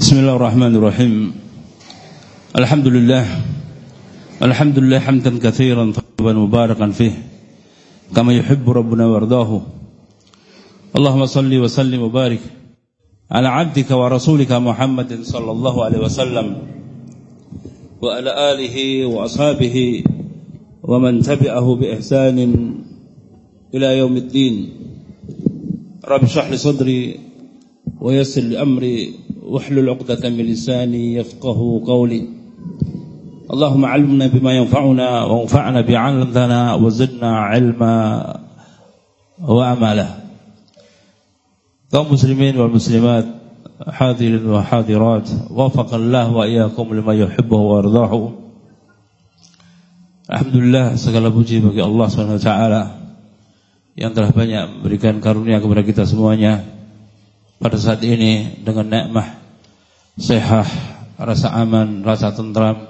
بسم الله الرحمن الرحيم الحمد لله الحمد لله حمدا كثيرا طيبا مباركا فيه كما يحب ربنا وارضاه اللهم صل وسلم وبارك على عبدك ورسولك محمد صلى الله عليه وسلم وعلى آله وأصحابه ومن تبعه بإحسان إلى يوم الدين رب اشرح لي صدري ويسر لي أمري واحلل عقدة من لساني يفقه قولي اللهم علمنا بما ينفعنا وانفعنا بعلمنا وزدنا علما وعملا kaum muslimin wal muslimat hadirin wa hadirat wafaqallahu wa iyyakum lima yuhibbu wa yardahu Alhamdulillah segala puji bagi Allah Subhanahu wa taala yang telah banyak memberikan karunia kepada kita semuanya pada saat ini dengan nikmah sehat, rasa aman, rasa tentram,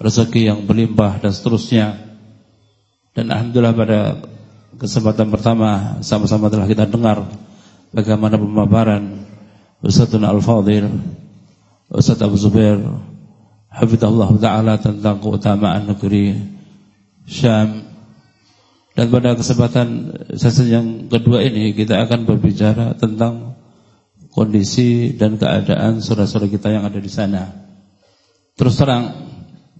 rezeki yang berlimpah dan seterusnya. Dan alhamdulillah pada kesempatan pertama sama-sama telah kita dengar bagaimana pemaparan Ustaz Al-Fadhil Ustaz Abu Zubair Hafidhullah Ta'ala tentang keutamaan negeri Syam dan pada kesempatan sesi yang kedua ini kita akan berbicara tentang kondisi dan keadaan saudara-saudara kita yang ada di sana. Terus terang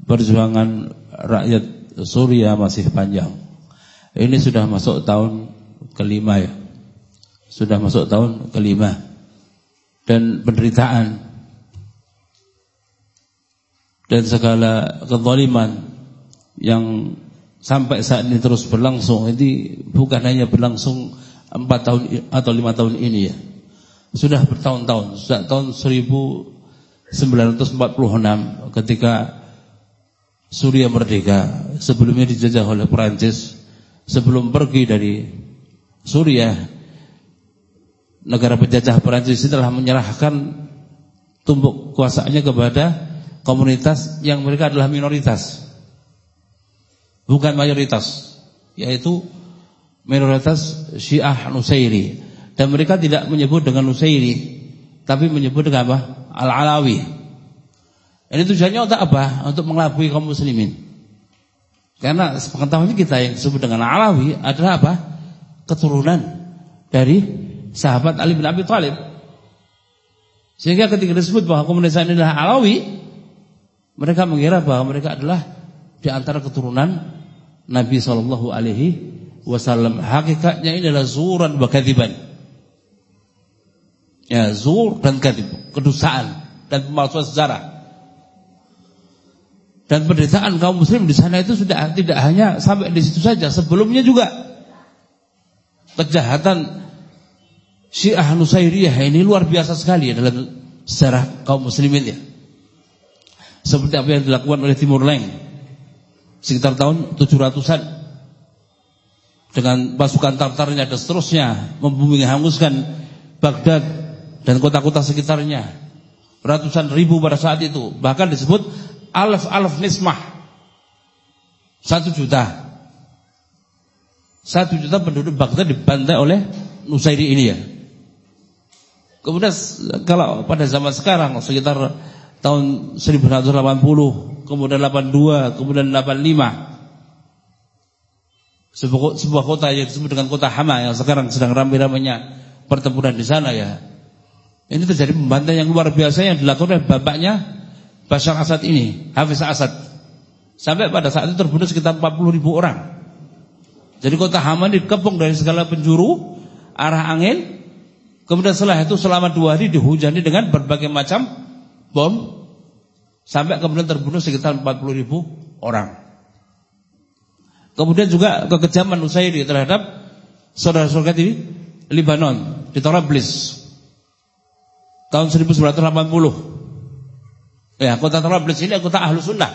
perjuangan rakyat Suriah masih panjang. Ini sudah masuk tahun kelima ya sudah masuk tahun kelima dan penderitaan dan segala kezaliman yang sampai saat ini terus berlangsung ini bukan hanya berlangsung empat tahun atau lima tahun ini ya sudah bertahun-tahun sejak tahun 1946 ketika Suriah merdeka sebelumnya dijajah oleh Perancis sebelum pergi dari Suriah negara penjajah Perancis telah menyerahkan tumbuk kuasaannya kepada komunitas yang mereka adalah minoritas. Bukan mayoritas, yaitu minoritas Syiah Nusairi. Dan mereka tidak menyebut dengan Nusairi, tapi menyebut dengan apa? Al-Alawi. Ini tujuannya untuk apa? Untuk mengelabui kaum muslimin. Karena pengetahuan kita yang disebut dengan Alawi adalah apa? Keturunan dari sahabat Ali bin Abi Thalib. Sehingga ketika disebut bahwa komunitas ini adalah Alawi, mereka mengira bahwa mereka adalah di antara keturunan Nabi Shallallahu Alaihi Wasallam. Hakikatnya ini adalah zuran bakadiban. Ya, zur dan kadib, kedustaan dan pemalsuan sejarah. Dan penderitaan kaum muslim di sana itu sudah tidak hanya sampai di situ saja, sebelumnya juga kejahatan Syiah Nusairiyah ini luar biasa sekali ya dalam sejarah kaum muslimin ya. Seperti apa yang dilakukan oleh Timur Leng sekitar tahun 700-an dengan pasukan Tartarnya dan seterusnya membumi hanguskan Baghdad dan kota-kota sekitarnya. Ratusan ribu pada saat itu bahkan disebut alaf-alaf nismah. Satu juta. Satu juta penduduk Baghdad dibantai oleh Nusairi ini ya. Kemudian kalau pada zaman sekarang sekitar tahun 1980, kemudian 82, kemudian 85. Sebuah, sebuah kota yang disebut dengan kota Hama yang sekarang sedang ramai-ramainya pertempuran di sana ya. Ini terjadi pembantaian yang luar biasa yang dilakukan oleh bapaknya Bashar Asad ini, Hafiz Asad. Sampai pada saat itu terbunuh sekitar 40 ribu orang. Jadi kota Hama dikepung dari segala penjuru, arah angin, Kemudian setelah itu selama dua hari dihujani dengan berbagai macam bom sampai kemudian terbunuh sekitar 40 ribu orang. Kemudian juga kekejaman Usairi terhadap saudara-saudara di Libanon, di Torablis tahun 1980. Ya, kota Torablis ini kota Ahlu Sunnah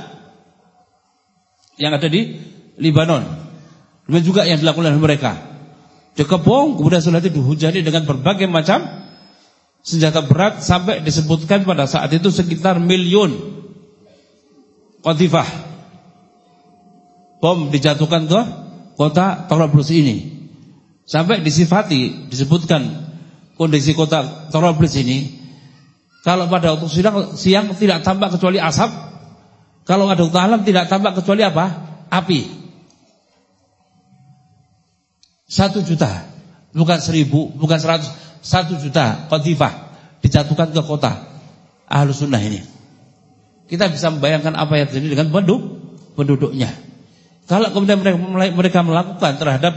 yang ada di Libanon. Demikian juga yang dilakukan oleh mereka dikepung, kemudian setelah itu dihujani dengan berbagai macam senjata berat sampai disebutkan pada saat itu sekitar miliun kotifah bom dijatuhkan ke kota Torablus ini. Sampai disifati disebutkan kondisi kota Torablus ini Kalau pada waktu siang, siang tidak tampak kecuali asap. Kalau ada waktu malam tidak tampak kecuali apa? Api. Satu juta, bukan seribu, bukan seratus, satu juta kotifah dijatuhkan ke kota ahlu sunnah ini. Kita bisa membayangkan apa yang terjadi dengan penduduk penduduknya. Kalau kemudian mereka, mereka melakukan terhadap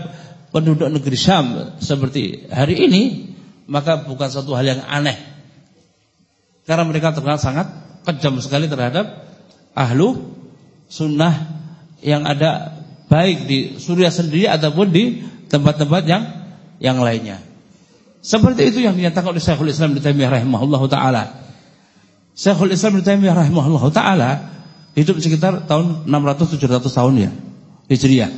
penduduk negeri Syam seperti hari ini, maka bukan suatu hal yang aneh. Karena mereka terkenal sangat kejam sekali terhadap ahlu sunnah yang ada baik di Suriah sendiri ataupun di tempat-tempat yang yang lainnya. Seperti itu yang dinyatakan oleh Syekhul Islam Ibnu Taimiyah rahimahullah taala. Syekhul Islam Ibnu Taimiyah rahimahullah taala hidup sekitar tahun 600 700 tahun ya. Hijriah.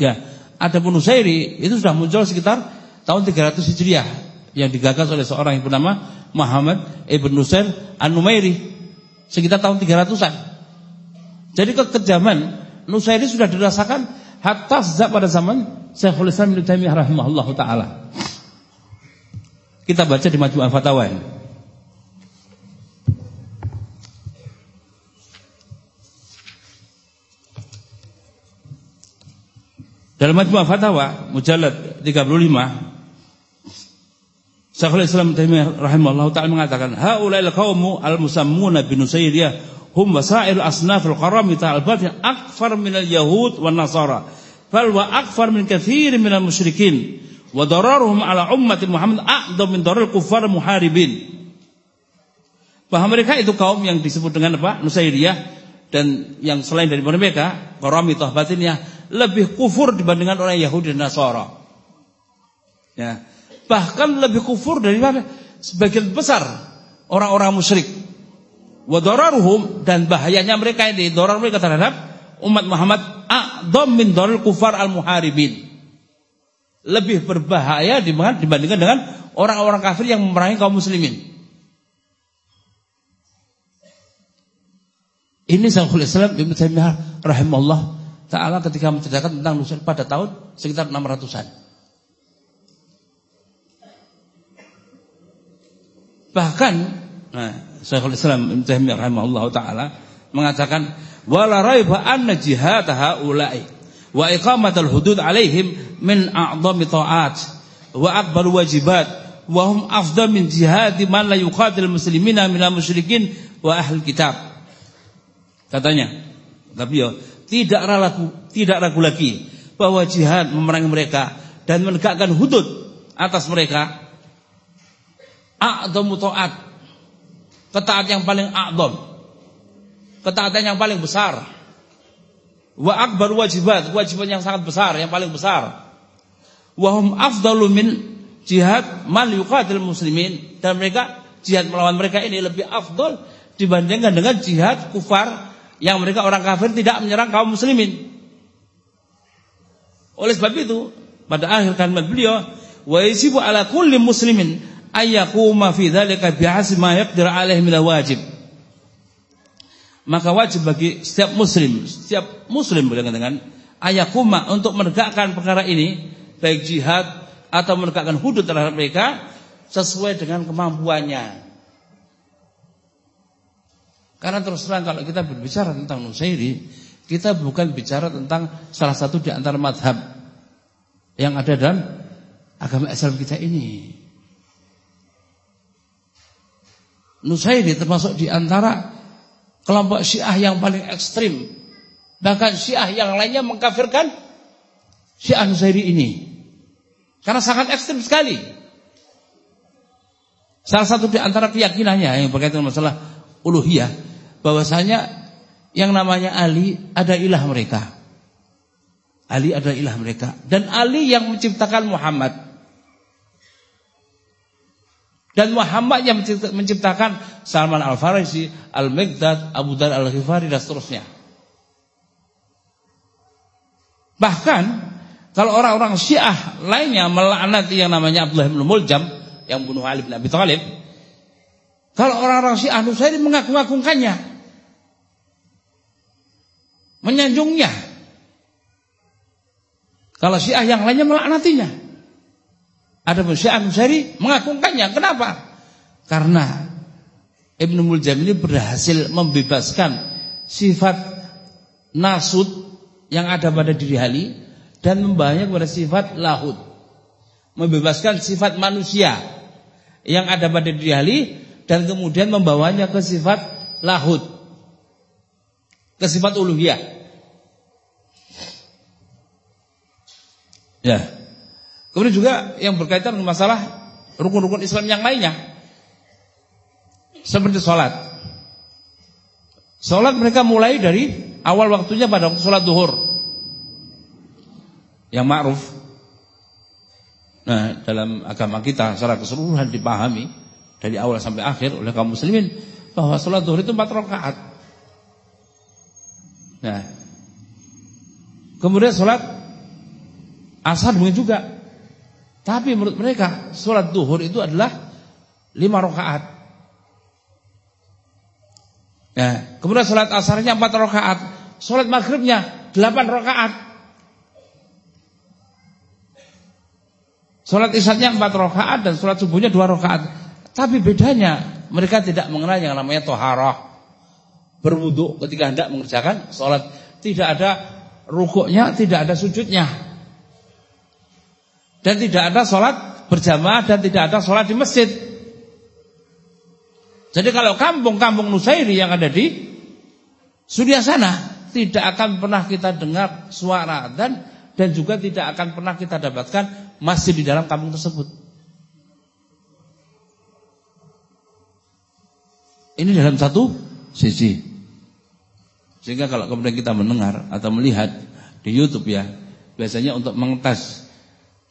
Ya, adapun Nusairi itu sudah muncul sekitar tahun 300 Hijriah yang digagas oleh seorang yang bernama Muhammad ibn Nusair An-Numairi sekitar tahun 300-an. Jadi kekejaman Nusairi sudah dirasakan hatta sejak pada zaman Syekhul Islam Ibnu Taimiyah rahimahullah taala. Kita baca di Majmu' Fatawa ini. Dalam Majmu' Fatawa mujallad 35 Syekhul Islam Taimiyah rahimahullah taala mengatakan, "Haulail qaumu al-musammuna bin Nusairiyah hum wasail asnafil qaramita al-batin akfar min al-yahud wan nasara, bal wa akfar min katsir min al-musyrikin wa dararuhum ala ummati Muhammad a'dham min darar kufar muharibin." Bahwa mereka itu kaum yang disebut dengan apa? Nusairiyah dan yang selain dari mereka, qaramitah batinnya lebih kufur dibandingkan orang Yahudi dan Nasara. Ya bahkan lebih kufur daripada sebagian besar orang-orang musyrik. Wadararuhum dan bahayanya mereka ini dorar mereka terhadap umat Muhammad a'dham min darul kufar al-muharibin. Lebih berbahaya dibandingkan dengan orang-orang kafir yang memerangi kaum muslimin. Ini Syekhul Islam Ibnu Taimiyah rahimahullah taala ketika menceritakan tentang Nusir pada tahun sekitar 600-an. Bahkan nah, Syekhul Islam taala mengatakan wala raiba anna jihad haula'i wa iqamatul hudud alaihim min a'dhami ta'at wa akbar wajibat wa hum afdal min jihad man la yuqatil muslimina minal musyrikin wa ahli kitab. Katanya, tapi ya tidak ragu tidak ragu lagi bahwa jihad memerangi mereka dan menegakkan hudud atas mereka a'dhamu ta'at. Ketaatan yang paling a'dham. Ketaatan yang paling besar. Wa akbar wajibat, kewajiban yang sangat besar, yang paling besar. Wa hum afdalu min jihad man yuqatil muslimin dan mereka jihad melawan mereka ini lebih afdal dibandingkan dengan jihad kufar yang mereka orang kafir tidak menyerang kaum muslimin. Oleh sebab itu, pada akhir kalimat beliau, wa ala kulli muslimin ayyakuma fi dzalika bihasbi ma yaqdir alaihi min wajib. Maka wajib bagi setiap muslim, setiap muslim boleh dengan ayakuma untuk menegakkan perkara ini baik jihad atau menegakkan hudud terhadap mereka sesuai dengan kemampuannya. Karena terus terang kalau kita berbicara tentang Nusairi, kita bukan bicara tentang salah satu di antara madhab yang ada dalam agama Islam kita ini. Nusairi termasuk di antara kelompok Syiah yang paling ekstrim. Bahkan Syiah yang lainnya mengkafirkan Syiah Nusairi ini. Karena sangat ekstrim sekali. Salah satu di antara keyakinannya yang berkaitan dengan masalah uluhiyah bahwasanya yang namanya Ali ada ilah mereka. Ali ada ilah mereka dan Ali yang menciptakan Muhammad. Dan Muhammad yang menciptakan Salman Al-Farisi, Al-Meghdad, Abu Dar Al-Ghifari dan seterusnya. Bahkan kalau orang-orang Syiah lainnya melaknati yang namanya Abdullah bin Muljam yang bunuh Ali bin Abi Thalib, kalau orang-orang Syiah Nusairi mengagung-agungkannya, menyanjungnya. Kalau Syiah yang lainnya melaknatinya. Ada Syiah Nusairi mengagungkannya. Kenapa? Karena Ibnu Muljam ini berhasil membebaskan sifat nasut yang ada pada diri hali dan membawanya kepada sifat lahud. Membebaskan sifat manusia yang ada pada diri hali dan kemudian membawanya ke sifat lahud. Ke sifat uluhiyah. Ya. Kemudian juga yang berkaitan dengan masalah rukun-rukun Islam yang lainnya. Seperti sholat. Sholat mereka mulai dari awal waktunya pada waktu sholat duhur. Yang ma'ruf. Nah, dalam agama kita secara keseluruhan dipahami dari awal sampai akhir oleh kaum muslimin bahwa sholat duhur itu empat rakaat. Nah, kemudian sholat asar mungkin juga tapi menurut mereka sholat duhur itu adalah lima rakaat. Ya, kemudian sholat asarnya empat rakaat, sholat maghribnya delapan rakaat. Sholat isya empat rakaat dan sholat subuhnya dua rakaat. Tapi bedanya mereka tidak mengenal yang namanya toharoh. Berwudhu ketika hendak mengerjakan sholat. Tidak ada rukuknya, tidak ada sujudnya. Dan tidak ada sholat berjamaah dan tidak ada sholat di masjid. Jadi kalau kampung-kampung Nusairi yang ada di Sudia sana tidak akan pernah kita dengar suara dan dan juga tidak akan pernah kita dapatkan masjid di dalam kampung tersebut. Ini dalam satu sisi. Sehingga kalau kemudian kita mendengar atau melihat di YouTube ya, biasanya untuk mengetes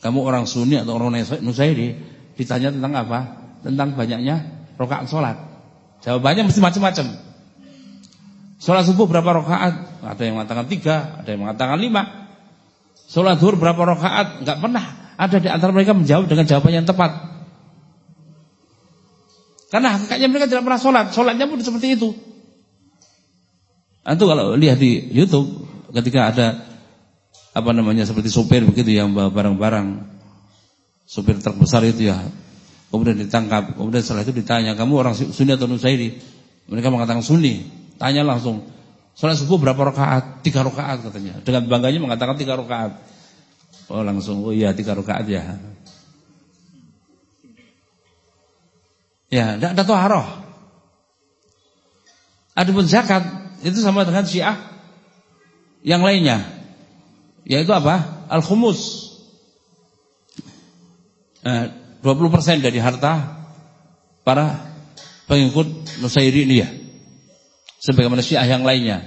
kamu orang Sunni atau orang Nusairi ditanya tentang apa? Tentang banyaknya rokaat sholat. Jawabannya mesti macam-macam. Sholat subuh berapa rokaat? Ada yang mengatakan tiga, ada yang mengatakan lima. Sholat zuhur berapa rokaat? Enggak pernah. Ada di antara mereka menjawab dengan jawaban yang tepat. Karena hakikatnya mereka tidak pernah sholat. Sholatnya pun seperti itu. Itu kalau lihat di YouTube ketika ada apa namanya seperti sopir begitu yang bawa barang-barang. Sopir terbesar itu ya kemudian ditangkap. Kemudian setelah itu ditanya kamu orang Sunni atau Nusairi? Mereka mengatakan Sunni. Tanya langsung sholat subuh berapa rakaat? Tiga rakaat katanya. Dengan bangganya mengatakan tiga rakaat. Oh langsung oh iya tiga rakaat ya. Ya tidak ada toharoh. Adapun zakat itu sama dengan syiah yang lainnya yaitu apa? Al-khumus. Eh, 20% dari harta para pengikut Nusairi ini ya. Sebagaimana Syiah yang lainnya.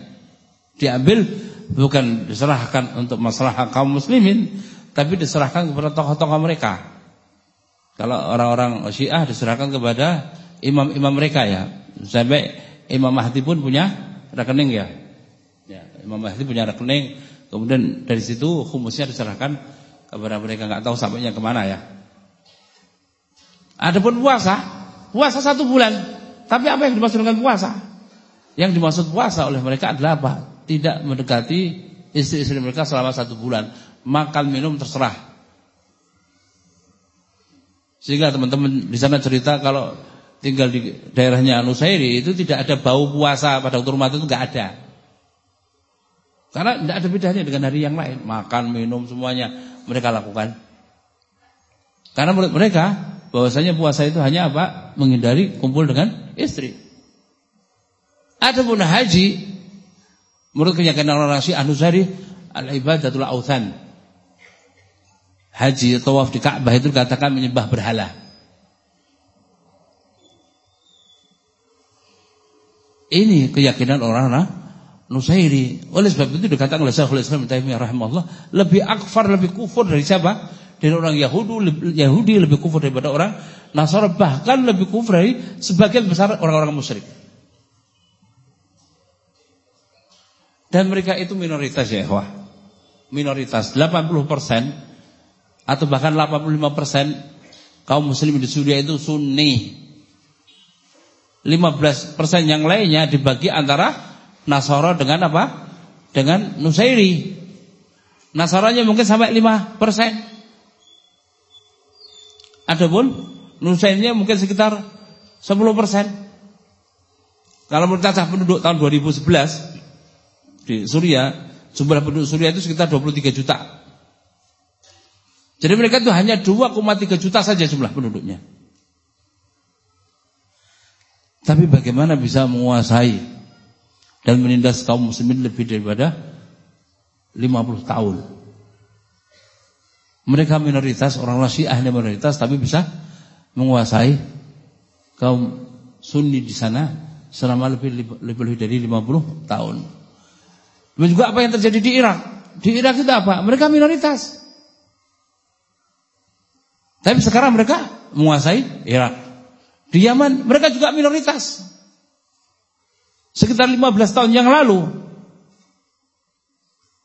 Diambil bukan diserahkan untuk masalah kaum muslimin, tapi diserahkan kepada tokoh-tokoh mereka. Kalau orang-orang Syiah diserahkan kepada imam-imam mereka ya. Sampai Imam Mahdi pun punya rekening ya. Ya, Imam Mahdi punya rekening Kemudian dari situ humusnya diserahkan kepada mereka nggak tahu sampainya ke mana ya. Adapun puasa, puasa satu bulan. Tapi apa yang dimaksud dengan puasa? Yang dimaksud puasa oleh mereka adalah apa? Tidak mendekati istri-istri mereka selama satu bulan. Makan minum terserah. Sehingga teman-teman di sana cerita kalau tinggal di daerahnya Nusairi itu tidak ada bau puasa pada waktu Ramadan itu nggak ada. Karena tidak ada bedanya dengan hari yang lain. Makan, minum semuanya mereka lakukan. Karena menurut mereka bahwasanya puasa itu hanya apa? Menghindari kumpul dengan istri. Adapun haji menurut keyakinan orang Syiah Anusari al-ibadatul authan. Haji tawaf di Ka'bah itu dikatakan menyembah berhala. Ini keyakinan orang-orang Nusairi. Oleh sebab itu dikatakan oleh Syekhul Islam Taimiyah rahimahullah, lebih akfar, lebih kufur dari siapa? Dari orang Yahudi, Yahudi lebih kufur daripada orang Nasara, bahkan lebih kufur dari sebagian besar orang-orang musyrik. Dan mereka itu minoritas ya, wah. Minoritas 80% atau bahkan 85% kaum muslim di Suriah itu sunni. 15% yang lainnya dibagi antara Nasoro dengan apa? Dengan Nusairi. Nasaranya mungkin sampai 5 persen. Adapun Nusairinya mungkin sekitar 10 persen. Kalau menurut data penduduk tahun 2011 di Suriah, jumlah penduduk Suriah itu sekitar 23 juta. Jadi mereka itu hanya 2,3 juta saja jumlah penduduknya. Tapi bagaimana bisa menguasai dan menindas kaum muslimin lebih daripada 50 tahun? Mereka minoritas, orang Syiah minoritas tapi bisa menguasai kaum Sunni di sana selama lebih lebih dari 50 tahun. Dan juga apa yang terjadi di Irak? Di Irak itu apa? Mereka minoritas. Tapi sekarang mereka menguasai Irak. Di Yaman mereka juga minoritas. Sekitar 15 tahun yang lalu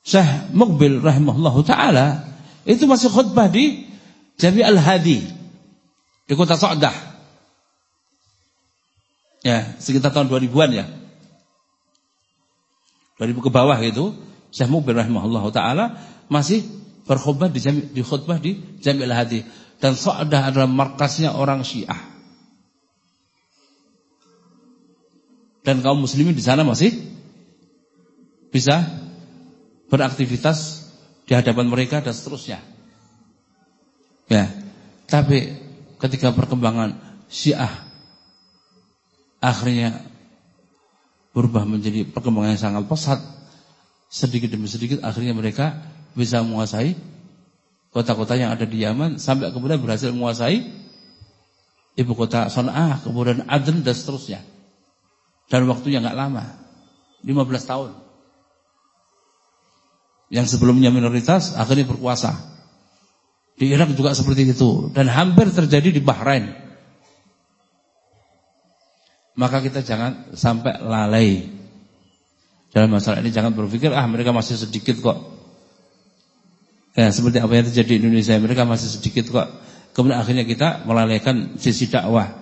Syekh Muqbil rahimahullahu taala itu masih khutbah di Jami Al-Hadi di kota Sa'dah. Ya, sekitar tahun 2000-an ya. 2000 ke bawah itu Syekh Muqbil rahimahullahu taala masih berkhutbah di Jami di Jami Al-Hadi dan Sa'dah adalah markasnya orang Syiah. Dan kaum muslimin di sana masih bisa beraktivitas di hadapan mereka dan seterusnya. Ya. Tapi ketika perkembangan Syiah akhirnya berubah menjadi perkembangan yang sangat pesat, sedikit demi sedikit akhirnya mereka bisa menguasai kota-kota yang ada di Yaman sampai kemudian berhasil menguasai ibu kota Sana'a, kemudian Aden dan seterusnya. Dan waktunya nggak lama, 15 tahun yang sebelumnya minoritas akhirnya berkuasa. Di Irak juga seperti itu dan hampir terjadi di Bahrain. Maka kita jangan sampai lalai dalam masalah ini jangan berpikir ah mereka masih sedikit kok. Ya, seperti apa yang terjadi di Indonesia mereka masih sedikit kok. Kemudian akhirnya kita melalaikan sisi dakwah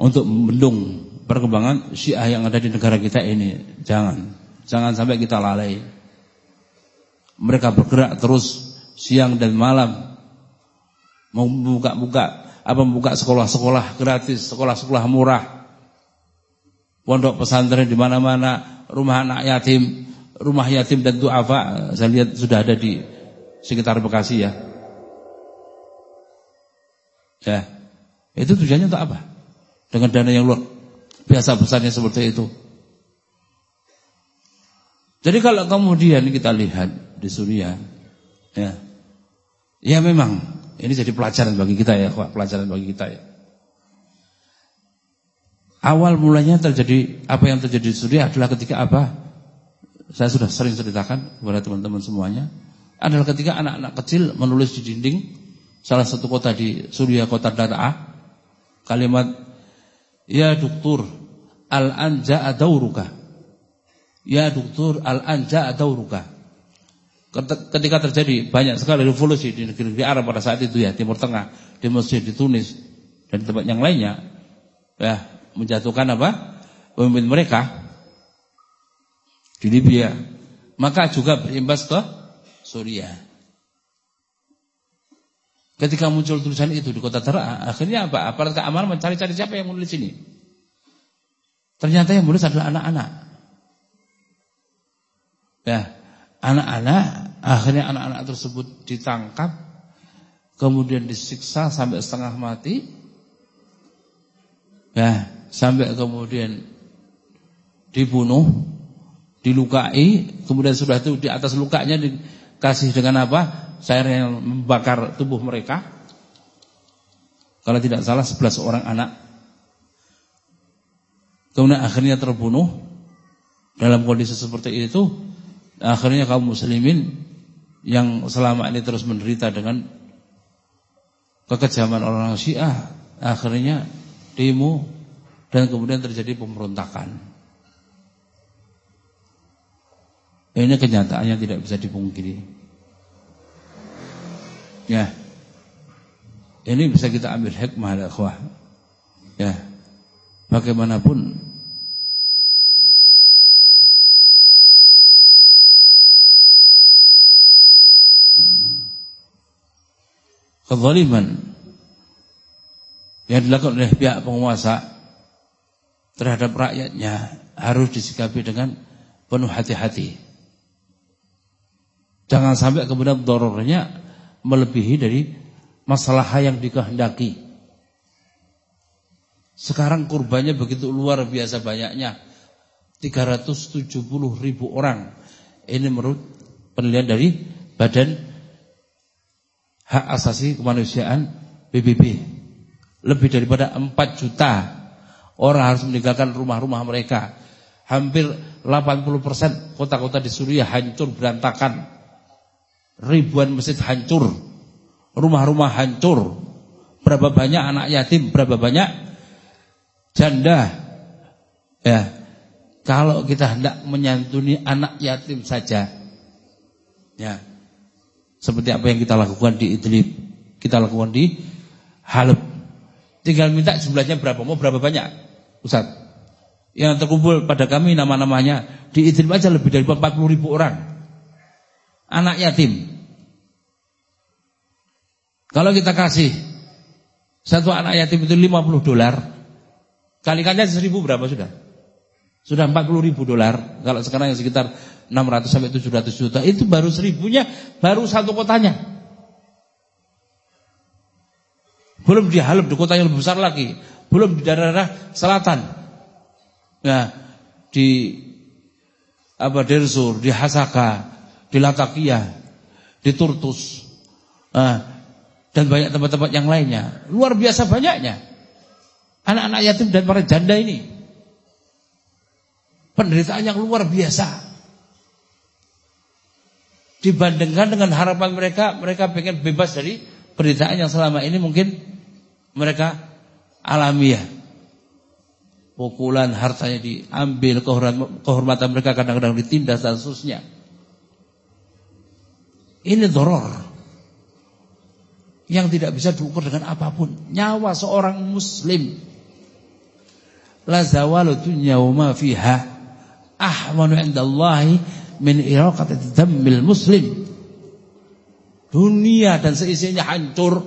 untuk membendung perkembangan Syiah yang ada di negara kita ini. Jangan. Jangan sampai kita lalai. Mereka bergerak terus siang dan malam. Membuka-buka apa membuka sekolah-sekolah gratis, sekolah-sekolah murah. Pondok pesantren di mana-mana, rumah anak yatim, rumah yatim dan duafa saya lihat sudah ada di sekitar Bekasi ya. Ya. Itu tujuannya untuk apa? Dengan dana yang luar biasa besarnya seperti itu. Jadi kalau kemudian kita lihat di Suriah, ya, ya memang ini jadi pelajaran bagi kita ya, pelajaran bagi kita ya. Awal mulanya terjadi apa yang terjadi di Suriah adalah ketika apa? Saya sudah sering ceritakan kepada teman-teman semuanya. Adalah ketika anak-anak kecil menulis di dinding salah satu kota di Suriah, kota Dara'ah, kalimat Ya dokter, al-anja adauruka Ya dokter al-anja atau ruka. Ketika terjadi banyak sekali revolusi di negeri-negeri Arab pada saat itu ya Timur Tengah, di Mesir, di Tunis dan tempat yang lainnya, ya menjatuhkan apa pemimpin mereka di Libya, maka juga berimbas ke Suriah. Ketika muncul tulisan itu di kota Tera, akhirnya apa? Aparat keamanan mencari-cari siapa yang menulis ini. Ternyata yang menulis adalah anak-anak. Ya, anak-anak akhirnya anak-anak tersebut ditangkap kemudian disiksa sampai setengah mati. Ya, sampai kemudian dibunuh, dilukai, kemudian sudah itu di atas lukanya dikasih dengan apa? Cair yang membakar tubuh mereka. Kalau tidak salah 11 orang anak. Kemudian akhirnya terbunuh dalam kondisi seperti itu Akhirnya kaum muslimin yang selama ini terus menderita dengan kekejaman orang Syiah, akhirnya demo dan kemudian terjadi pemberontakan. Ini kenyataan yang tidak bisa dipungkiri. Ya. Ini bisa kita ambil hikmah ya, Ya. Bagaimanapun kezaliman yang dilakukan oleh pihak penguasa terhadap rakyatnya harus disikapi dengan penuh hati-hati. Jangan sampai kemudian dorornya melebihi dari masalah yang dikehendaki. Sekarang kurbannya begitu luar biasa banyaknya. 370 ribu orang. Ini menurut penelitian dari Badan Hak Asasi Kemanusiaan PBB. Lebih daripada 4 juta orang harus meninggalkan rumah-rumah mereka. Hampir 80% kota-kota di Suriah hancur berantakan. Ribuan masjid hancur. Rumah-rumah hancur. Berapa banyak anak yatim, berapa banyak janda. Ya. Kalau kita hendak menyantuni anak yatim saja. Ya. Seperti apa yang kita lakukan di Idlib, kita lakukan di Haleb. Tinggal minta jumlahnya berapa, mau berapa banyak, Ustaz? Yang terkumpul pada kami nama-namanya di Idlib aja lebih dari 40 ribu orang. Anak yatim. Kalau kita kasih satu anak yatim itu 50 dolar, kalikannya seribu berapa sudah? Sudah 40 ribu dolar. Kalau sekarang yang sekitar 600 sampai 700 juta, itu baru seribunya, baru satu kotanya. Belum di Haleb di kota yang lebih besar lagi. Belum di daerah selatan. Nah, di apa Derzur, di Hasaka, di Latakia, di Turtus. Nah, dan banyak tempat-tempat yang lainnya. Luar biasa banyaknya. Anak-anak yatim dan para janda ini. Penderitaan yang luar biasa. Dibandingkan dengan harapan mereka, mereka pengen bebas dari penderitaan yang selama ini mungkin mereka alamiah. Pukulan hartanya diambil, kehormatan mereka kadang-kadang ditindas dan seterusnya. Ini doror yang tidak bisa diukur dengan apa pun. Nyawa seorang muslim. La fiha ahmanu indallahi min dhammil muslim. Dunia dan seisinya hancur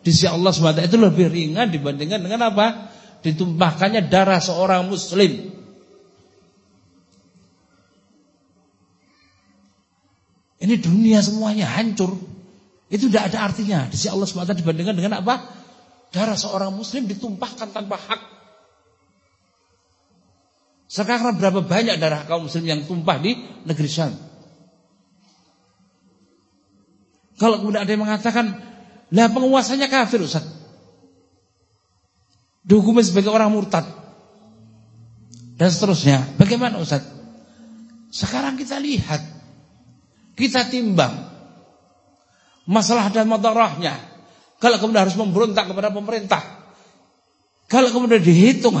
di sisi Allah SWT itu lebih ringan dibandingkan dengan apa? Ditumpahkannya darah seorang muslim. Ini dunia semuanya hancur. Itu tidak ada artinya. Di sisi Allah SWT dibandingkan dengan apa? Darah seorang muslim ditumpahkan tanpa hak. Sekarang berapa banyak darah kaum muslim yang tumpah di negeri Syam? Kalau kemudian ada yang mengatakan lah penguasanya kafir Ustaz. Dihukumi sebagai orang murtad. Dan seterusnya. Bagaimana Ustaz? Sekarang kita lihat. Kita timbang. Masalah dan madarahnya. Kalau kemudian harus memberontak kepada pemerintah. Kalau kemudian dihitung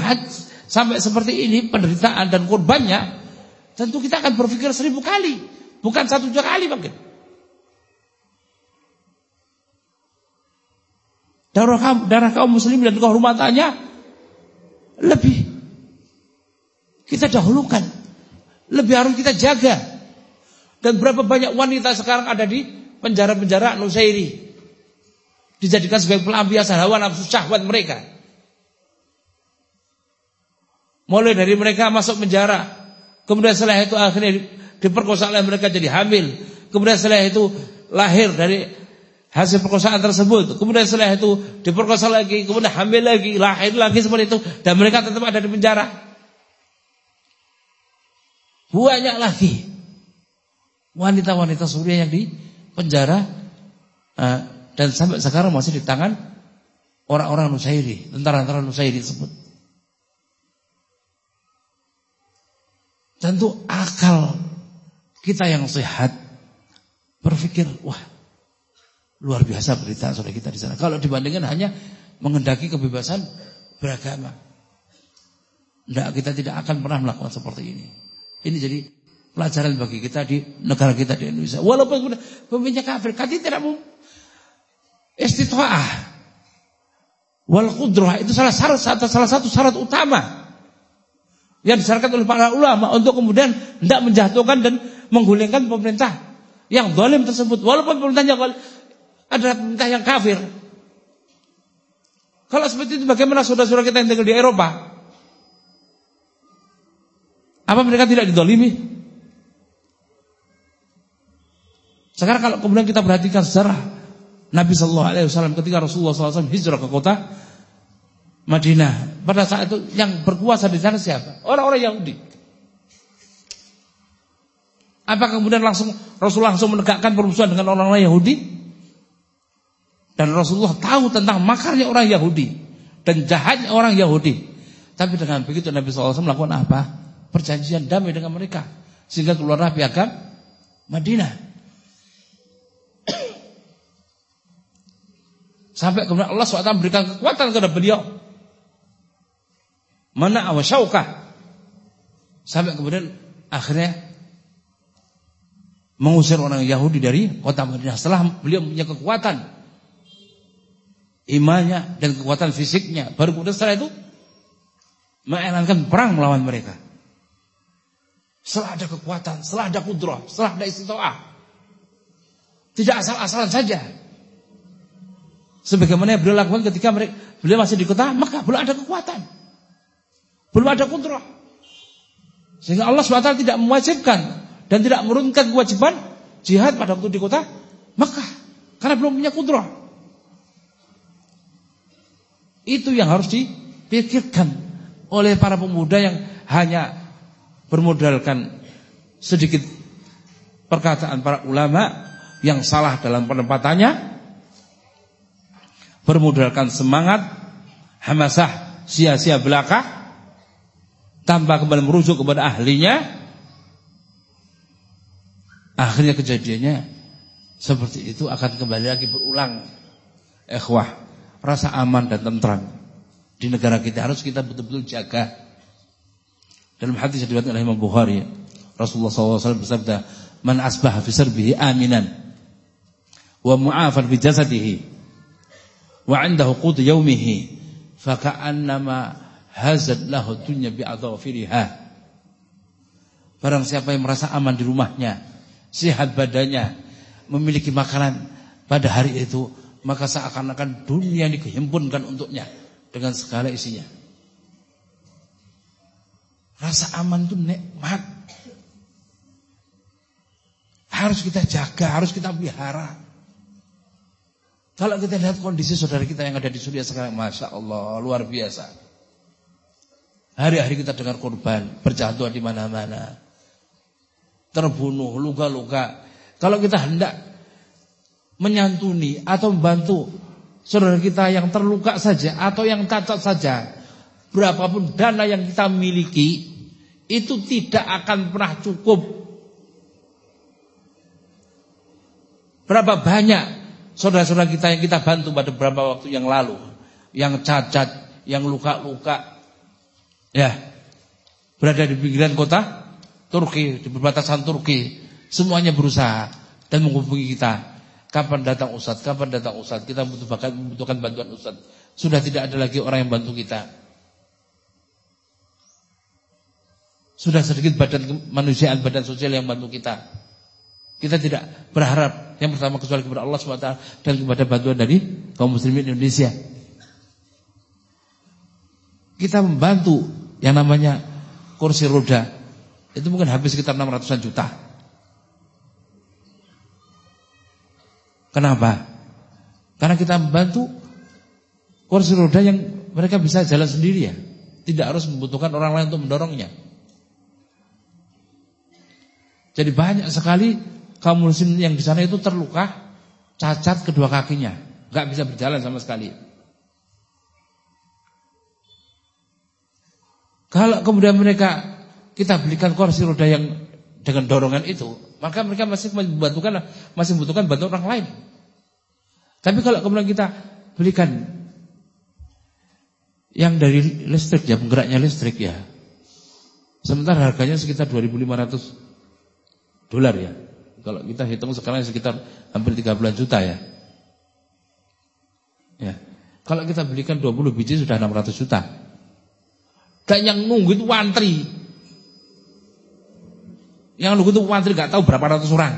sampai seperti ini penderitaan dan korbannya. Tentu kita akan berpikir seribu kali. Bukan satu dua kali mungkin. darah kaum, darah kaum muslim dan kehormatannya lebih kita dahulukan. Lebih harus kita jaga. Dan berapa banyak wanita sekarang ada di penjara-penjara Nusairi. Dijadikan sebagai pelampiasan hawa nafsu syahwat mereka. Mulai dari mereka masuk penjara. Kemudian setelah itu akhirnya diperkosa oleh mereka jadi hamil. Kemudian setelah itu lahir dari hasil perkosaan tersebut. Kemudian setelah itu diperkosa lagi, kemudian hamil lagi, lahir lagi seperti itu dan mereka tetap ada di penjara. Banyak lagi wanita-wanita Suriah yang di penjara uh, dan sampai sekarang masih di tangan orang-orang Nusairi, tentara-tentara Nusairi tersebut. Tentu akal kita yang sehat berpikir, wah Luar biasa berita saudara kita di sana. Kalau dibandingkan hanya mengendaki kebebasan beragama. Tidak, kita tidak akan pernah melakukan seperti ini. Ini jadi pelajaran bagi kita di negara kita di Indonesia. Walaupun pemimpinnya kafir, kita tidak mau istitoah. Wal qudrah itu salah syarat salah satu syarat utama yang disyaratkan oleh para ulama untuk kemudian tidak menjatuhkan dan menggulingkan pemerintah yang zalim tersebut. Walaupun pemerintahnya adalah pemerintah yang kafir. Kalau seperti itu bagaimana saudara-saudara kita yang tinggal di Eropa? Apa mereka tidak didolimi? Sekarang kalau kemudian kita perhatikan sejarah Nabi Shallallahu Alaihi Wasallam ketika Rasulullah SAW hijrah ke kota Madinah. Pada saat itu yang berkuasa di sana siapa? Orang-orang Yahudi. Apa kemudian langsung Rasulullah langsung menegakkan permusuhan dengan orang-orang Yahudi? Dan Rasulullah tahu tentang makarnya orang Yahudi dan jahatnya orang Yahudi. Tapi dengan begitu Nabi SAW melakukan apa? Perjanjian damai dengan mereka. Sehingga keluarlah piagam Madinah. Sampai kemudian Allah SWT memberikan kekuatan kepada beliau. Mana awasyaukah. Sampai kemudian akhirnya mengusir orang Yahudi dari kota Madinah. Setelah beliau punya kekuatan. Imannya dan kekuatan fisiknya. Baru kemudian setelah itu mengelankan perang melawan mereka. Setelah ada kekuatan, setelah ada kudrah, setelah ada istitoah. Tidak asal-asalan saja. Sebagaimana yang beliau lakukan ketika mereka, beliau masih di kota maka belum ada kekuatan. Belum ada kudrah. Sehingga Allah SWT tidak mewajibkan dan tidak menurunkan kewajiban jihad pada waktu di kota Mekah. Karena belum punya kudrah. Itu yang harus dipikirkan oleh para pemuda yang hanya bermodalkan sedikit perkataan para ulama yang salah dalam penempatannya bermodalkan semangat hamasah sia-sia belaka tanpa kembali merujuk kepada ahlinya. Akhirnya kejadiannya seperti itu akan kembali lagi berulang. Ikhwah rasa aman dan tentram. Di negara kita harus kita betul-betul jaga. Dalam hadis yang diriwayatkan oleh Imam Bukhari, Rasulullah SAW bersabda, "Man asbaha fi sarbihi aminan wa mu'afan fi jasadihi qut yaumihi fa ka'annama hazad lahu dunya bi adhafiriha." Barang siapa yang merasa aman di rumahnya, sehat badannya, memiliki makanan pada hari itu, maka seakan-akan dunia dikehimpunkan untuknya dengan segala isinya. Rasa aman itu nikmat. Harus kita jaga, harus kita pelihara. Kalau kita lihat kondisi saudara kita yang ada di Suriah sekarang, Masya Allah, luar biasa. Hari-hari kita dengar korban, berjatuhan di mana-mana. Terbunuh, luka-luka. Kalau kita hendak menyantuni atau membantu saudara kita yang terluka saja atau yang cacat saja, berapapun dana yang kita miliki, itu tidak akan pernah cukup. Berapa banyak saudara-saudara kita yang kita bantu pada beberapa waktu yang lalu, yang cacat, yang luka-luka, ya, berada di pinggiran kota Turki, di perbatasan Turki, semuanya berusaha dan menghubungi kita Kapan datang Ustaz? Kapan datang Ustaz? Kita membutuhkan, membutuhkan bantuan Ustaz. Sudah tidak ada lagi orang yang bantu kita. Sudah sedikit badan kemanusiaan, badan sosial yang bantu kita. Kita tidak berharap yang pertama kecuali kepada Allah SWT dan kepada bantuan dari kaum muslimin Indonesia. Kita membantu yang namanya kursi roda. Itu mungkin habis sekitar 600 juta. Kenapa? Karena kita membantu kursi roda yang mereka bisa jalan sendiri ya. Tidak harus membutuhkan orang lain untuk mendorongnya. Jadi banyak sekali kaum muslim yang di sana itu terluka, cacat kedua kakinya, nggak bisa berjalan sama sekali. Kalau kemudian mereka kita belikan kursi roda yang dengan dorongan itu, maka mereka masih membutuhkan masih membutuhkan bantuan orang lain. Tapi kalau kemudian kita belikan yang dari listrik ya, penggeraknya listrik ya. Sementara harganya sekitar 2.500 dolar ya. Kalau kita hitung sekarang sekitar hampir 13 juta ya. Ya. Kalau kita belikan 20 biji sudah 600 juta. Dan yang nunggu itu wantri. Yang nunggu itu wantri gak tahu berapa ratus orang.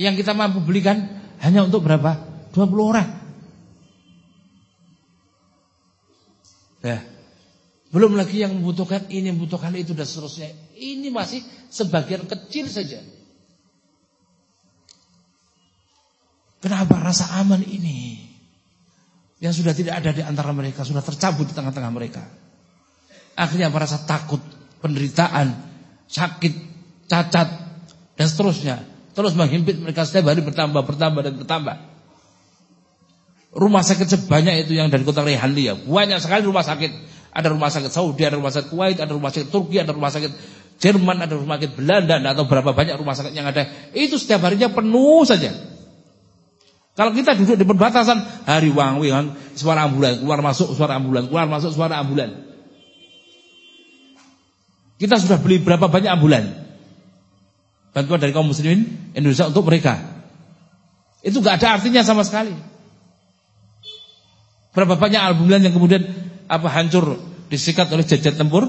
Yang kita mampu belikan hanya untuk berapa? 20 orang. Ya. Belum lagi yang membutuhkan ini, membutuhkan itu dan seterusnya. Ini masih sebagian kecil saja. Kenapa rasa aman ini yang sudah tidak ada di antara mereka, sudah tercabut di tengah-tengah mereka. Akhirnya merasa takut, penderitaan, sakit, cacat, dan seterusnya. Terus menghimpit mereka setiap hari bertambah, bertambah, dan bertambah. Rumah sakit sebanyak itu yang dari kota Rehanli ya. Banyak sekali rumah sakit. Ada rumah sakit Saudi, ada rumah sakit Kuwait, ada rumah sakit Turki, ada rumah sakit Jerman, ada rumah sakit Belanda, atau berapa banyak rumah sakit yang ada. Itu setiap harinya penuh saja. Kalau kita duduk di perbatasan, hari wangi kan, suara ambulan, keluar masuk suara ambulan, keluar masuk suara ambulan. Kita sudah beli berapa banyak ambulan? Bantuan dari kaum muslimin Indonesia untuk mereka. Itu gak ada artinya sama sekali. Berapa banyak ambulan yang kemudian apa hancur disikat oleh jajat tempur?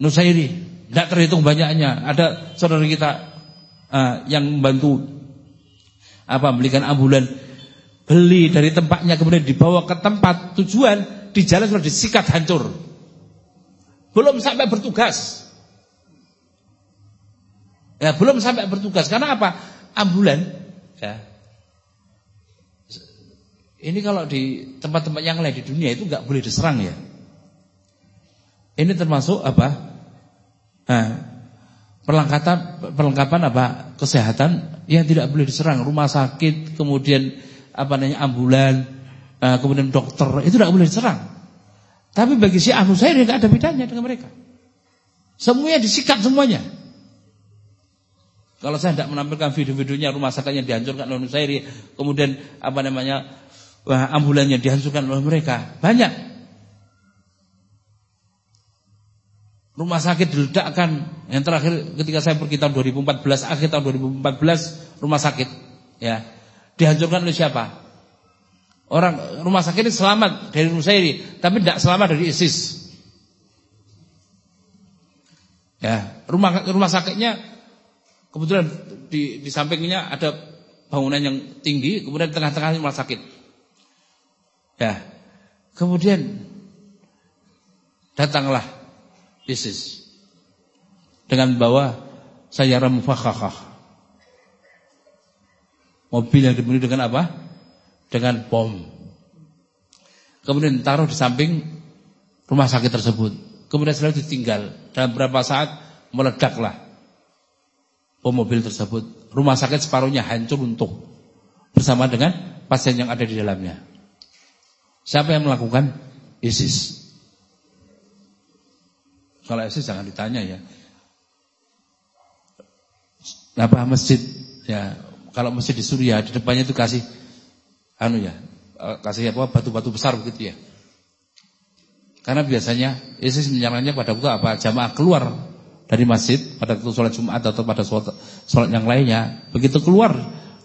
Nusairi. Tidak terhitung banyaknya. Ada saudara kita uh, yang membantu apa belikan ambulan. Beli dari tempatnya kemudian dibawa ke tempat tujuan di jalan sudah disikat hancur. Belum sampai bertugas. Ya belum sampai bertugas. Karena apa? Ambulan ya ini kalau di tempat-tempat yang lain di dunia itu nggak boleh diserang ya. Ini termasuk apa? Nah, perlengkapan perlengkapan apa? Kesehatan yang tidak boleh diserang. Rumah sakit kemudian apa namanya ambulan uh, kemudian dokter itu tidak boleh diserang. Tapi bagi si Sair tidak ada bedanya dengan mereka. Semuanya disikat semuanya. Kalau saya tidak menampilkan video-videonya rumah sakit yang dihancurkan oleh Nusairi kemudian apa namanya ambulannya dihancurkan oleh mereka banyak Rumah sakit diledakkan. Yang terakhir ketika saya pergi tahun 2014, akhir tahun 2014, rumah sakit ya dihancurkan oleh siapa? Orang rumah sakit ini selamat dari Nusairi, tapi tidak selamat dari ISIS. Ya, rumah rumah sakitnya kebetulan di di sampingnya ada bangunan yang tinggi, kemudian di tengah-tengah rumah sakit. Ya. Kemudian datanglah ISIS dengan membawa sayara mufakhakah. Mobil yang dipenuhi dengan apa? Dengan bom. Kemudian taruh di samping rumah sakit tersebut. Kemudian setelah ditinggal dalam beberapa saat meledaklah bom mobil tersebut. Rumah sakit separuhnya hancur untuk bersama dengan pasien yang ada di dalamnya. Siapa yang melakukan? ISIS. Kalau ISIS jangan ditanya ya. Apa masjid ya kalau masjid di Suriah di depannya itu kasih anu ya eh, kasih apa batu-batu besar begitu ya. Karena biasanya ISIS menyerangnya pada waktu apa jamaah keluar dari masjid pada waktu sholat Jumat atau pada sholat, sholat yang lainnya begitu keluar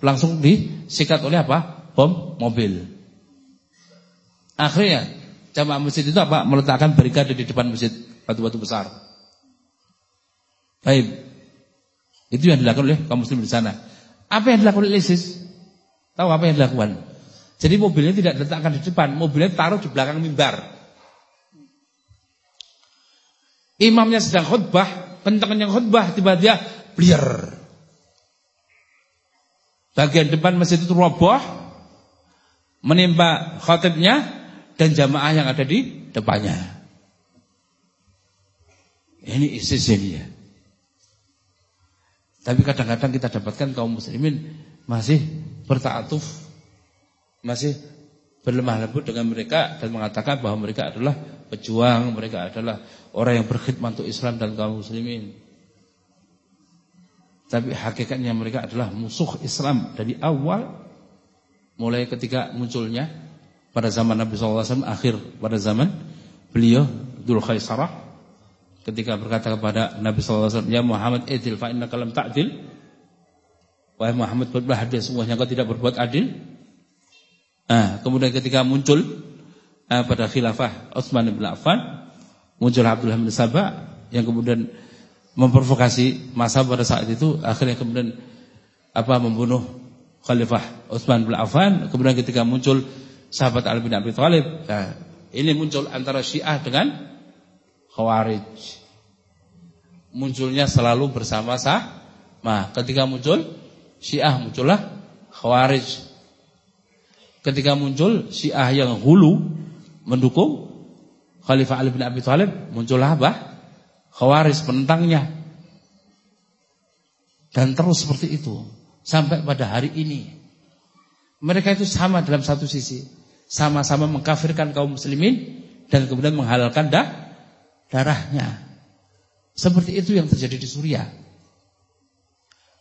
langsung disikat oleh apa bom mobil. Akhirnya jamaah masjid itu apa meletakkan barikade di depan masjid batu-batu besar. Baik. Itu yang dilakukan oleh kaum muslim di sana. Apa yang dilakukan oleh ISIS? Tahu apa yang dilakukan? Jadi mobilnya tidak diletakkan di depan, mobilnya taruh di belakang mimbar. Imamnya sedang khutbah, kencang khutbah, tiba-tiba blier. Bagian depan masjid itu roboh, menimpa khotibnya dan jamaah yang ada di depannya. Ini ISIS ini ya. Tapi kadang-kadang kita dapatkan kaum muslimin masih bertaatuf, masih berlemah lembut dengan mereka dan mengatakan bahwa mereka adalah pejuang, mereka adalah orang yang berkhidmat untuk Islam dan kaum muslimin. Tapi hakikatnya mereka adalah musuh Islam dari awal mulai ketika munculnya pada zaman Nabi SAW akhir pada zaman beliau Dul Khaisarah ketika berkata kepada Nabi wasallam, "Ya Muhammad, idil fa innaka lam ta'dil." Wahai Muhammad, berbuat adil semuanya kau tidak berbuat adil. Nah, kemudian ketika muncul eh, pada khilafah Utsman bin Affan, muncul Abdullah bin Sabah yang kemudian memprovokasi masa pada saat itu, akhirnya kemudian apa membunuh Khalifah Utsman bin Affan, kemudian ketika muncul sahabat Ali bin Abi Thalib, nah, Ini muncul antara Syiah dengan Khawarij. Munculnya selalu bersama-sama. Ketika muncul Syiah muncullah Khawarij. Ketika muncul Syiah yang hulu mendukung Khalifah Ali bin Abi Thalib, muncullah apa? Khawarij penentangnya. Dan terus seperti itu sampai pada hari ini. Mereka itu sama dalam satu sisi, sama-sama mengkafirkan kaum muslimin dan kemudian menghalalkan dah, darahnya. Seperti itu yang terjadi di Suriah.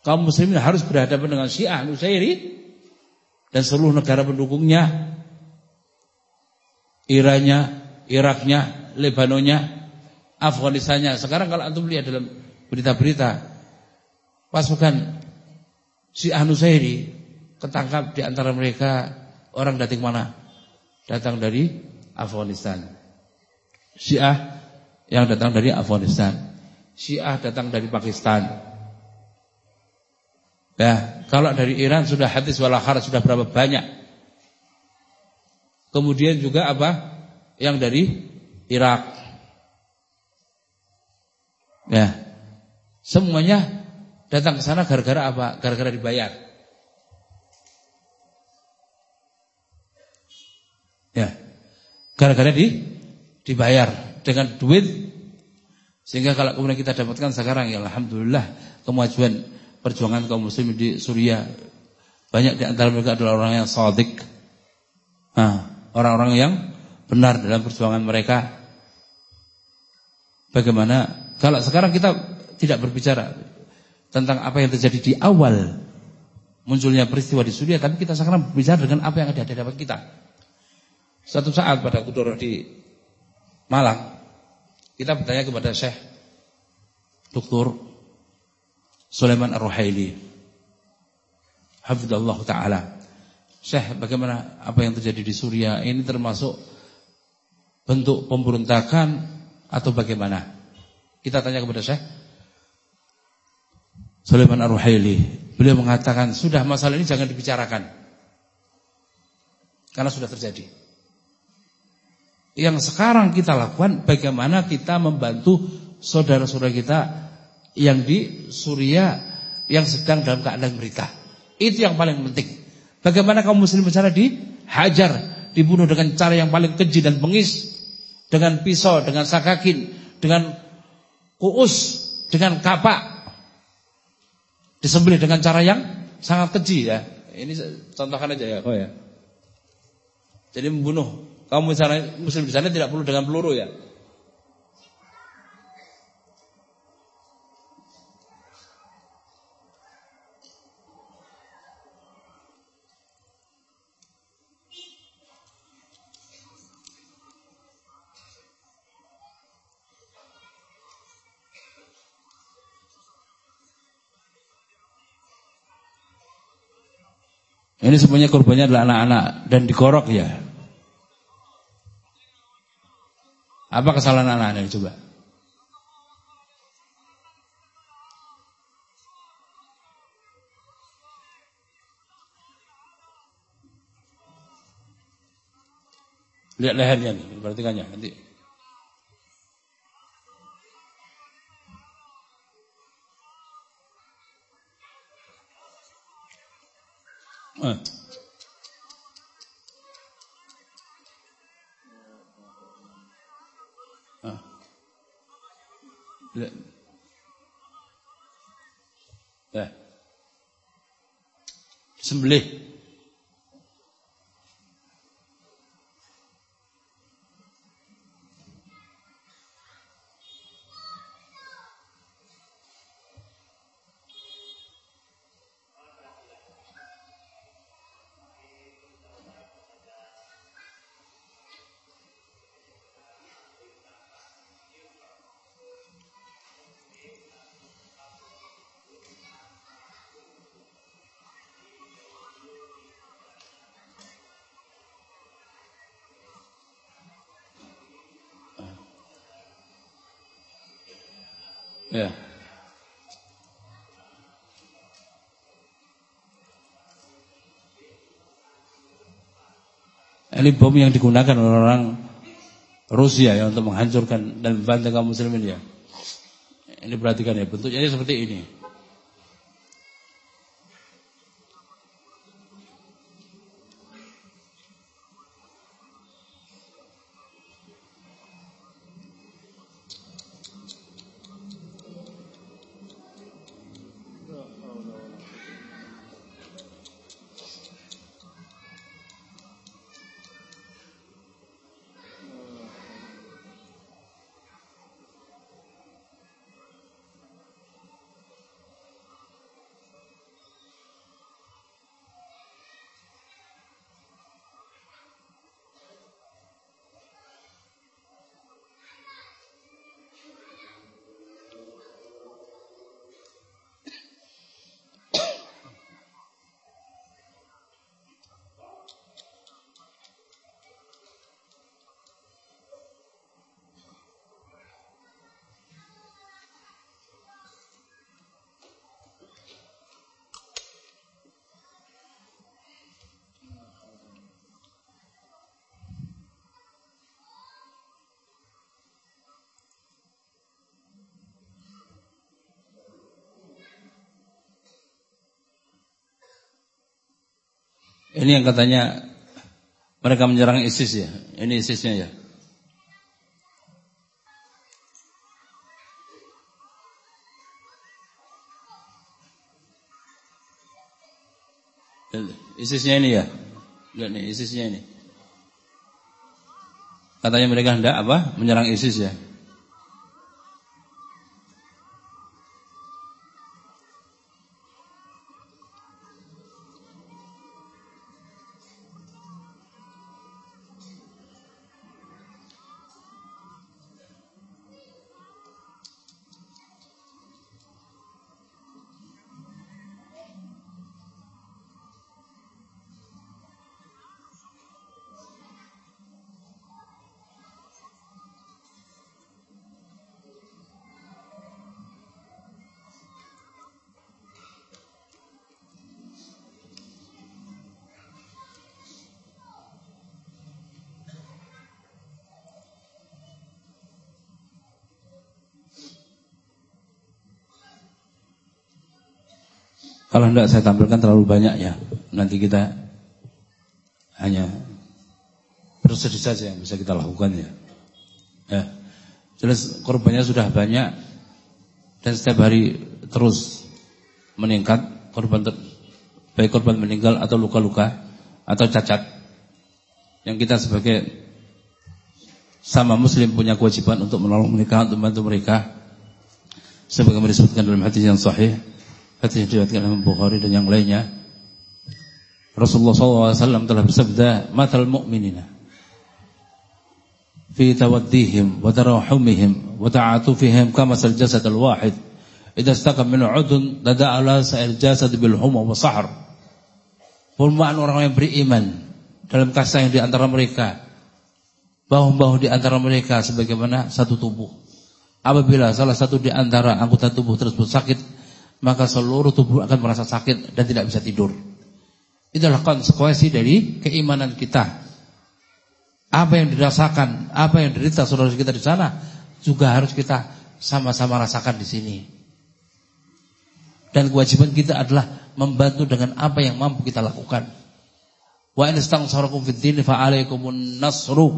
Kaum muslimin harus berhadapan dengan Syiah Nusairi dan seluruh negara pendukungnya. Iranya, Iraknya, Lebanonnya, Afganistannya. Sekarang kalau antum lihat dalam berita-berita pasukan si Anusairi ketangkap di antara mereka orang datang mana? Datang dari Afghanistan. Syiah yang datang dari Afghanistan. Syiah datang dari Pakistan. Ya, kalau dari Iran sudah hadis walakhar sudah berapa banyak. Kemudian juga apa? Yang dari Irak. Ya. Semuanya Datang ke sana gara-gara apa? Gara-gara dibayar. Ya. Gara-gara di dibayar dengan duit sehingga kalau kemudian kita dapatkan sekarang ya alhamdulillah kemajuan perjuangan kaum muslim di Suriah banyak di antara mereka adalah orang yang sadik. Nah, orang-orang yang benar dalam perjuangan mereka. Bagaimana kalau sekarang kita tidak berbicara tentang apa yang terjadi di awal munculnya peristiwa di Suriah, tapi kita sekarang berbicara dengan apa yang ada di hadapan kita. Satu saat pada kudoro di Malang, kita bertanya kepada Syekh Dr. Sulaiman Ar-Ruhaili. Hafidhullah Ta'ala. Syekh, bagaimana apa yang terjadi di Suriah ini termasuk bentuk pemberontakan atau bagaimana? Kita tanya kepada Syekh Sulaiman Ar-Ruhaili. Beliau mengatakan, sudah masalah ini jangan dibicarakan. Karena sudah terjadi. Yang sekarang kita lakukan, bagaimana kita membantu saudara-saudara kita yang di Suriah yang sedang dalam keadaan berita. Itu yang paling penting. Bagaimana kaum muslim bicara dihajar, dibunuh dengan cara yang paling keji dan bengis, dengan pisau, dengan sakakin, dengan kuus, dengan kapak, disembelih dengan cara yang sangat keji ya. Ini contohkan aja ya, oh ya. Jadi membunuh kaum muslim di sana tidak perlu dengan peluru ya. Ini semuanya korbannya adalah anak-anak dan dikorok ya. Apa kesalahan anak-anak coba? Lihat lehernya nih, perhatikannya nanti. Ini bom yang digunakan oleh orang Rusia ya untuk menghancurkan dan membantai kaum muslimin ya. Ini perhatikan ya, bentuknya seperti ini. Ini yang katanya mereka menyerang ISIS ya. Ini ISISnya ya. ISISnya ini ya. Lihat nih ISISnya ini. Katanya mereka hendak apa? Menyerang ISIS ya. Kalau tidak saya tampilkan terlalu banyak ya. Nanti kita hanya bersedih saja yang bisa kita lakukan ya. Ya. Jelas korbannya sudah banyak dan setiap hari terus meningkat korban ter, baik korban meninggal atau luka-luka atau cacat. Yang kita sebagai sama muslim punya kewajiban untuk menolong mereka, untuk membantu mereka. Sebagaimana disebutkan dalam hadis yang sahih Hadis diriwayatkan Imam Bukhari dan yang lainnya. Rasulullah SAW telah bersabda, "Matal mu'minina fi tawaddihim wa tarahumihim wa ta'atufihim kama sal jasad al-wahid. Idza istaqam min 'udun tada'ala sa'ir jasad bil humma wa sahr." Perumpamaan orang yang beriman dalam kasih yang di antara mereka, bahu-bahu di antara mereka sebagaimana satu tubuh. Apabila salah satu di antara anggota tubuh tersebut sakit, maka seluruh tubuh akan merasa sakit dan tidak bisa tidur. Itulah konsekuensi dari keimanan kita. Apa yang dirasakan, apa yang derita saudara kita di sana juga harus kita sama-sama rasakan di sini. Dan kewajiban kita adalah membantu dengan apa yang mampu kita lakukan. Wa in istansarakum fid din fa alaikumun nasru.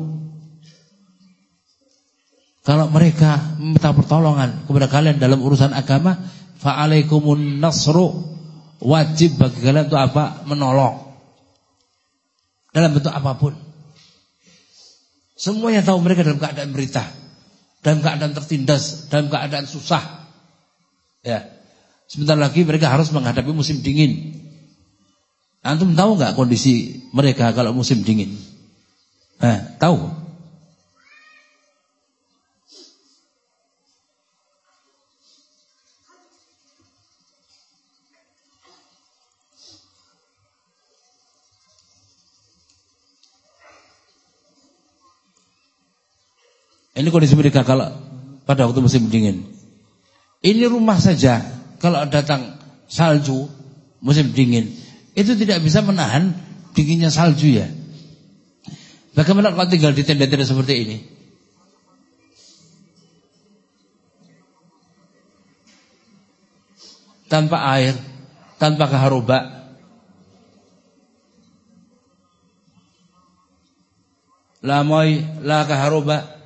Kalau mereka meminta pertolongan kepada kalian dalam urusan agama, fa'alaikumun nasru wajib bagi kalian untuk apa? Menolong. Dalam bentuk apa pun. Semua yang tahu mereka dalam keadaan berita, dalam keadaan tertindas, dalam keadaan susah. Ya. Sebentar lagi mereka harus menghadapi musim dingin. Antum tahu nggak kondisi mereka kalau musim dingin? Eh, tahu? Ini kondisi mereka kalau pada waktu musim dingin. Ini rumah saja kalau datang salju musim dingin itu tidak bisa menahan dinginnya salju ya. Bagaimana kalau tinggal di tenda-tenda seperti ini? Tanpa air, tanpa keharuba. La kaharuba. la.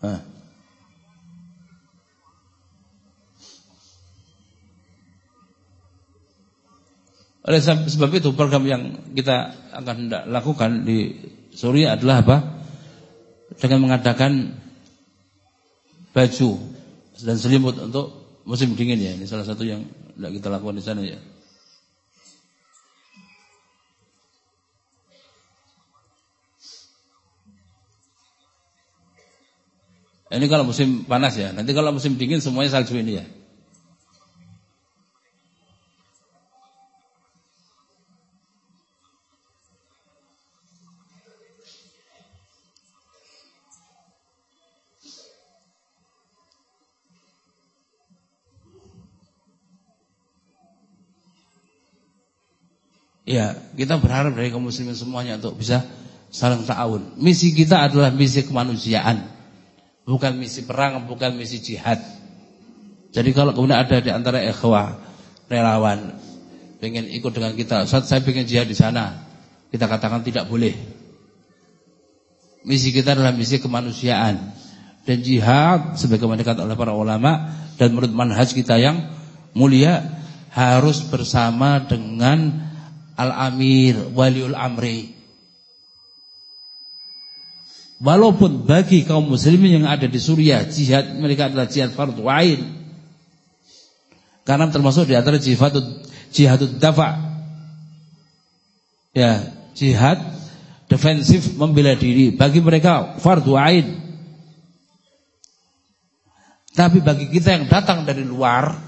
Kaharoba. Oleh sebab itu program yang kita akan lakukan di Suriah adalah apa? Dengan mengadakan baju dan selimut untuk musim dingin ya. Ini salah satu yang tidak kita lakukan di sana ya. Ini kalau musim panas ya. Nanti kalau musim dingin semuanya salju ini ya. Ya, kita berharap dari kaum muslimin semuanya untuk bisa saling ta'awun. Misi kita adalah misi kemanusiaan. Bukan misi perang, bukan misi jihad. Jadi kalau kemudian ada di antara ikhwah relawan pengen ikut dengan kita, saat saya pengen jihad di sana, kita katakan tidak boleh. Misi kita adalah misi kemanusiaan dan jihad sebagaimana dikatakan oleh para ulama dan menurut manhaj kita yang mulia harus bersama dengan al-amir, waliul amri. Walaupun bagi kaum muslimin yang ada di Suriah jihad mereka adalah jihad fardu ain. Karena termasuk di antara jihadud jihadud dafa. Ya, jihad defensif membela diri bagi mereka fardu ain. Tapi bagi kita yang datang dari luar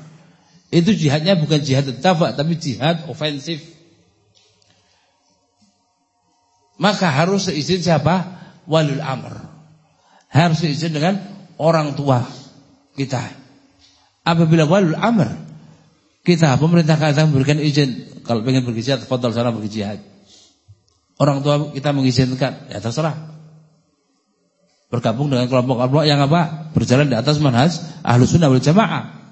itu jihadnya bukan jihad dafa tapi jihad ofensif. Maka harus seizin siapa? Walul amr. Harus seizin dengan orang tua kita. Apabila walul amr, kita pemerintah kita memberikan izin kalau ingin pergi jihad, fadal sana pergi jihad. Orang tua kita mengizinkan, ya terserah. Bergabung dengan kelompok-kelompok yang apa? Berjalan di atas manhaj ahlu sunnah wal jamaah.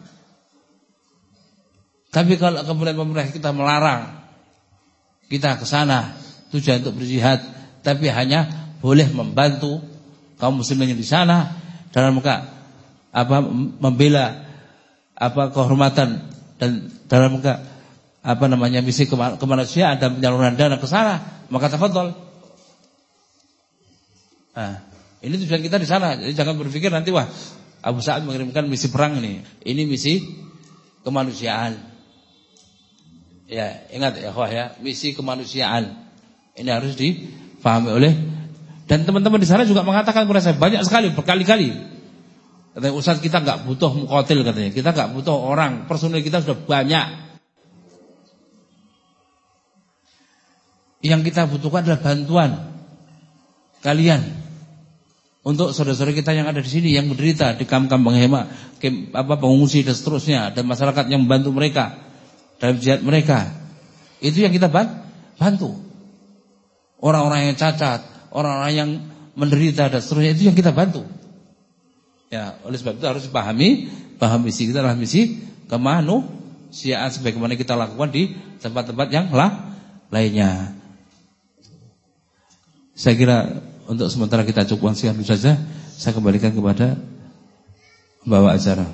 Tapi kalau kemudian pemerintah kita melarang kita ke sana, tujuan untuk berjihad, tapi hanya boleh membantu kaum muslimin yang di sana dalam muka apa membela apa kehormatan dan dalam muka apa namanya misi kemanusiaan dan penyaluran dana ke sana, maka tafadhol. Nah, ini tujuan kita di sana. Jadi jangan berpikir nanti wah Abu Sa'ad mengirimkan misi perang ini. Ini misi kemanusiaan. Ya, ingat ya, wah ya, misi kemanusiaan. Ini harus dipahami oleh dan teman-teman di sana juga mengatakan kepada saya banyak sekali berkali-kali. Katanya Ustaz kita nggak butuh mukotil katanya. Kita nggak butuh orang, personil kita sudah banyak. Yang kita butuhkan adalah bantuan kalian untuk saudara-saudara kita yang ada di sini yang menderita di kamp-kamp hemat, apa pengungsi dan seterusnya dan masyarakat yang membantu mereka dalam jihad mereka. Itu yang kita bantu orang-orang yang cacat, orang-orang yang menderita dan seterusnya itu yang kita bantu. Ya, oleh sebab itu harus dipahami, paham misi kita adalah misi kemanusiaan sebagaimana kita lakukan di tempat-tempat yang lah, lainnya. Saya kira untuk sementara kita cukup sekian saja. Saya kembalikan kepada bawa acara.